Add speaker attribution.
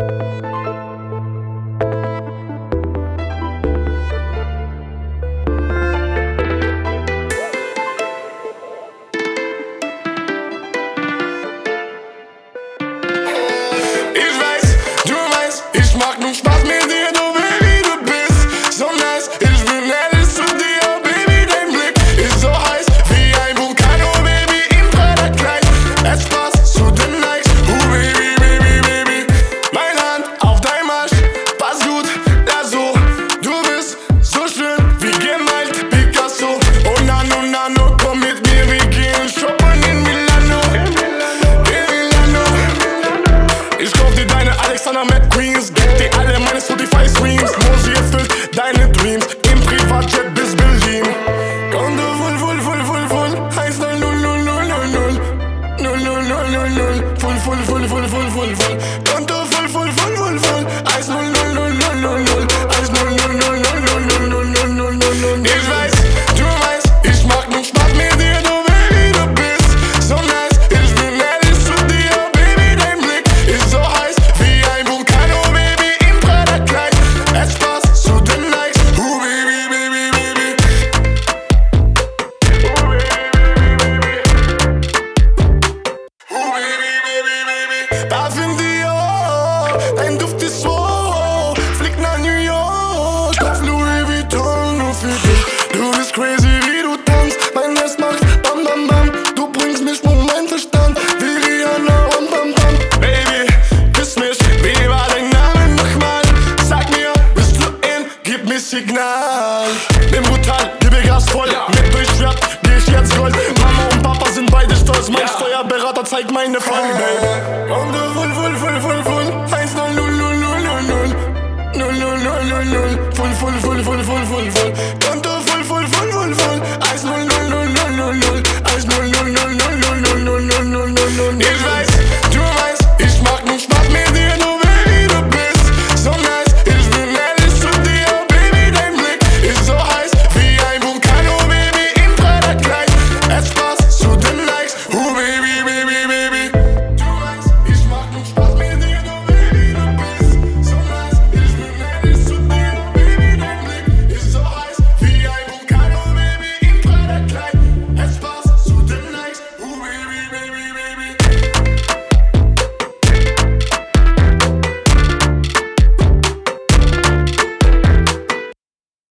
Speaker 1: you. easy Signal. Bin brutal, gebe Gas voll. Ja. Mit durchschwert, geh ich jetzt Gold. Mama und Papa sind beide stolz. Mein ja. Steuerberater zeigt meine Folge. Und du voll, voll, voll, voll, voll. Eins, null, null, null, null, null, null. Null, null, null, null, null. Voll, voll, voll, voll, voll, voll, voll.